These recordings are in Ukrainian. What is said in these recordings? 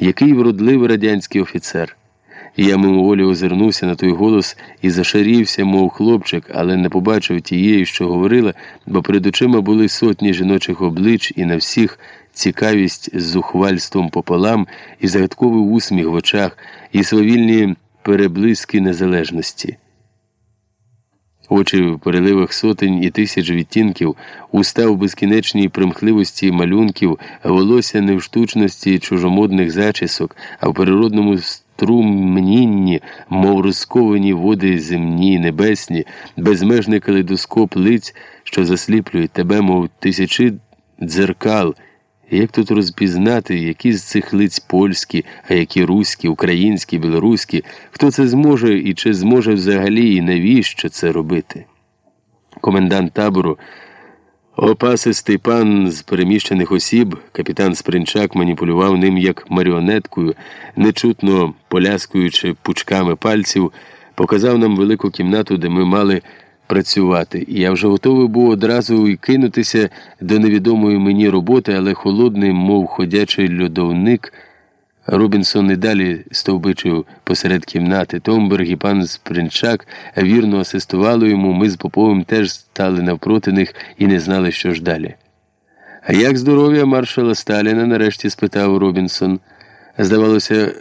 Який вродливий радянський офіцер. Я мимоволі озирнувся на той голос і зашарівся, мов хлопчик, але не побачив тієї, що говорила, бо перед очима були сотні жіночих облич і на всіх цікавість з зухвальством пополам, і загадковий усміх в очах, і свавільні переблиски незалежності. Очі в переливах сотень і тисяч відтінків, уста в безкінечній примхливості малюнків, волосся не в штучності чужомодних зачісок, а в природному струмнінні, мов розковані води земні, небесні, безмежний калейдоскоп лиць, що засліплюють тебе, мов тисячі дзеркал. Як тут розпізнати, які з цих лиць польські, а які руські, українські, білоруські, хто це зможе і чи зможе взагалі, і навіщо це робити? Комендант табору, опасистий пан з переміщених осіб, капітан Спринчак маніпулював ним як маріонеткою, нечутно поляскуючи пучками пальців, показав нам велику кімнату, де ми мали працювати, і я вже готовий був одразу й кинутися до невідомої мені роботи, але холодний, мов ходячий льодовник. Робінсон і далі стовбичив посеред кімнати. Томберг і пан Спринчак вірно асистували йому. Ми з Поповим теж стали навпроти них і не знали, що ж далі. А як здоров'я маршала Сталіна? нарешті спитав Робінсон. Здавалося,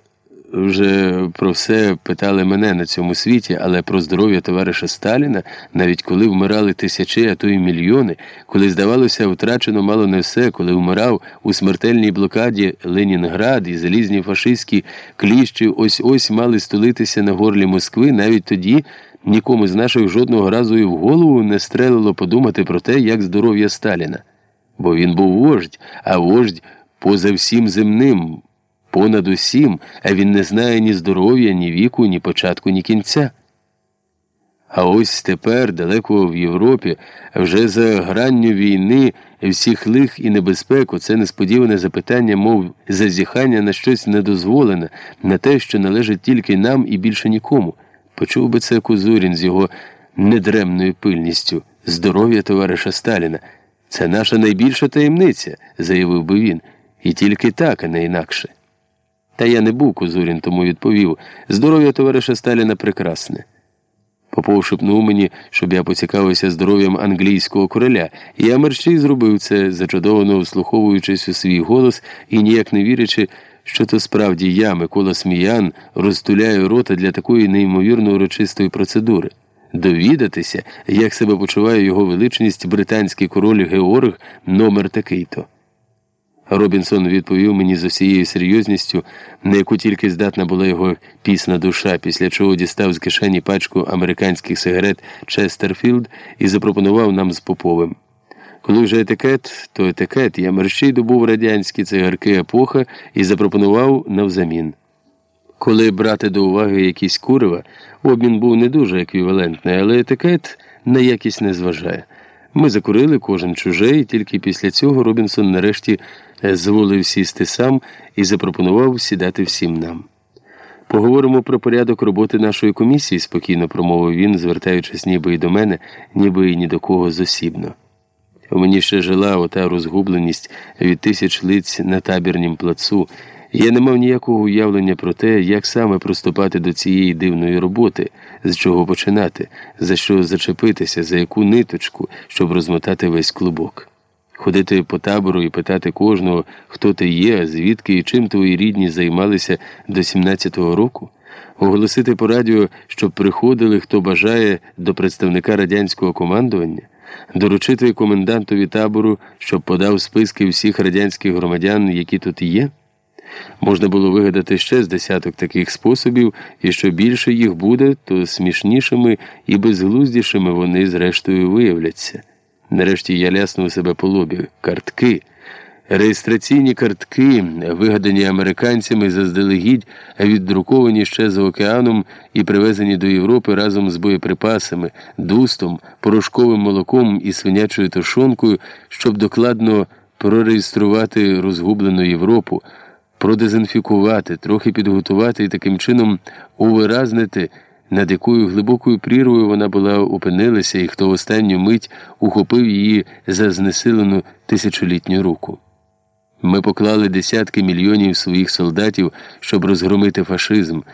вже про все питали мене на цьому світі, але про здоров'я товариша Сталіна, навіть коли вмирали тисячі, а то й мільйони, коли, здавалося, втрачено мало не все, коли вмирав у смертельній блокаді Ленінград і залізні фашистські кліщі ось ось мали столитися на горлі Москви, навіть тоді нікому з наших жодного разу і в голову не стрелило подумати про те, як здоров'я Сталіна. Бо він був вождь, а вождь поза всім земним понад усім, а він не знає ні здоров'я, ні віку, ні початку, ні кінця. А ось тепер, далеко в Європі, вже за гранню війни, всіх лих і небезпеку, це несподіване запитання, мов зазіхання на щось недозволене, на те, що належить тільки нам і більше нікому. Почув би це Кузурін з його недремною пильністю, здоров'я товариша Сталіна. Це наша найбільша таємниця, заявив би він, і тільки так, а не інакше. Та я не був Кузурін, тому відповів здоров'я товариша Сталіна прекрасне. Попов шепнув мені, щоб я поцікавився здоров'ям англійського короля, і я мерщій зробив це, зачудовано вслуховуючись у свій голос і ніяк не вірячи, що то справді я, Микола Сміян, розтуляю рота для такої неймовірно урочистої процедури. Довідатися, як себе почуває його величність британський король Георг номер такий-то. Робінсон відповів мені з усією серйозністю, на яку тільки здатна була його пісна душа, після чого дістав з кишені пачку американських сигарет Честерфілд і запропонував нам з Поповим. Коли вже етикет, то етикет я мерщій добув радянські цигарки епоха і запропонував навзамін. Коли брати до уваги якісь курива, обмін був не дуже еквівалентний, але етикет на якість не зважає. Ми закурили кожен чужий, і тільки після цього Робінсон нарешті зволив сісти сам і запропонував сідати всім нам. Поговоримо про порядок роботи нашої комісії, спокійно промовив він, звертаючись ніби й до мене, ніби й ні до кого зосібно. У мені ще жила ота розгубленість від тисяч лиць на табірнім плацу. Я не мав ніякого уявлення про те, як саме приступати до цієї дивної роботи, з чого починати, за що зачепитися, за яку ниточку, щоб розмотати весь клубок. Ходити по табору і питати кожного, хто ти є, звідки і чим твої рідні займалися до 17-го року, оголосити по радіо, щоб приходили, хто бажає до представника радянського командування, доручити комендантові табору, щоб подав списки всіх радянських громадян, які тут є. Можна було вигадати ще з десяток таких способів, і що більше їх буде, то смішнішими і безглуздішими вони зрештою виявляться. Нарешті я ляснув себе по лобі. Картки. Реєстраційні картки, вигадані американцями заздалегідь, віддруковані ще за океаном і привезені до Європи разом з боєприпасами, дустом, порошковим молоком і свинячою тушонкою, щоб докладно прореєструвати розгублену Європу, продезінфікувати, трохи підготувати і таким чином увиразнити над якою глибокою прірвою вона була опинилася, і хто в останню мить ухопив її за знесилену тисячолітню руку. Ми поклали десятки мільйонів своїх солдатів, щоб розгромити фашизм.